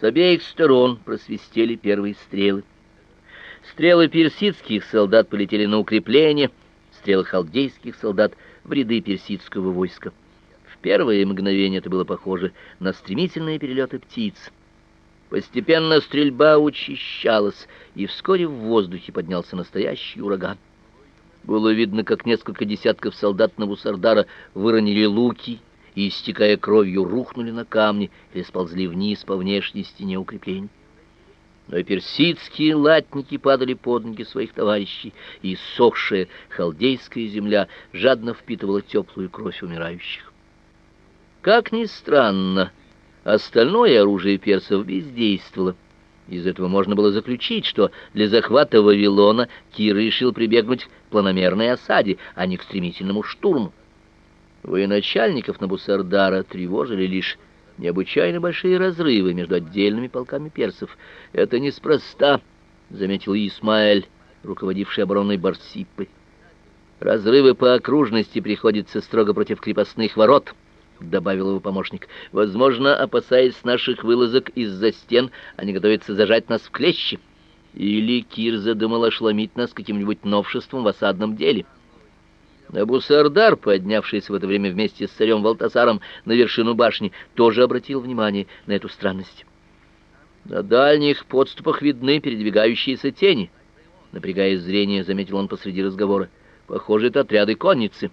С обеих сторон просвистели первые стрелы. Стрелы персидских солдат полетели на укрепление, стрелы халдейских солдат в ряды персидского войска. В первое мгновение это было похоже на стремительные перелеты птиц. Постепенно стрельба учащалась, и вскоре в воздухе поднялся настоящий ураган. Было видно, как несколько десятков солдат Навусардара выронили луки и, истекая кровью, рухнули на камни или сползли вниз по внешней стене укреплений. Но и персидские латники падали под ноги своих товарищей, и сохшая халдейская земля жадно впитывала теплую кровь умирающих. Как ни странно, остальное оружие персов бездействовало. Из этого можно было заключить, что для захвата Вавилона Кир решил прибегнуть к планомерной осаде, а не к стремительному штурму. Военачальников Набусардара тревожили лишь необычайно большие разрывы между отдельными полками персов. Это неспроста, заметил Исмаэль, руководивший обороной Барсиппы. Разрывы по окружности приходятся строго против крепостных ворот, добавил его помощник. Возможно, опасаясь наших вылазок из-за стен, они готовятся зажать нас в клещи. Или Кир задумал ошеломить нас каким-нибудь новшеством в осадном деле. Набусардар, поднявшийся в это время вместе с царем Валтасаром на вершину башни, тоже обратил внимание на эту странность. На дальних подступах видны передвигающиеся тени. Напрягая зрение, заметил он посреди разговора. Похоже, это отряды конницы.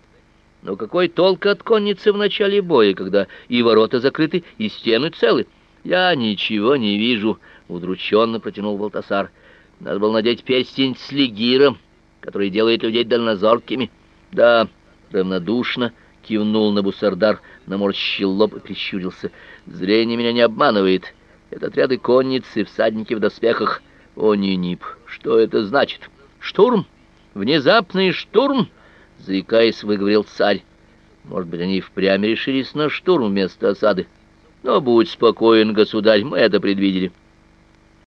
Но какой толк от конницы в начале боя, когда и ворота закрыты, и стены целы? Я ничего не вижу, удрученно протянул Валтасар. Надо было надеть перстень с легиром, который делает людей дальнозоркими. Да, равнодушно кивнул на Бусардар, наморщил лоб и прищурился. Зрение меня не обманывает. Это отряды конницы, всадники в доспехах. О, Нинип, что это значит? Штурм? Внезапный штурм? Заикаясь, выговорил царь. Может быть, они впрямь решились на штурм вместо осады. Но будь спокоен, государь, мы это предвидели.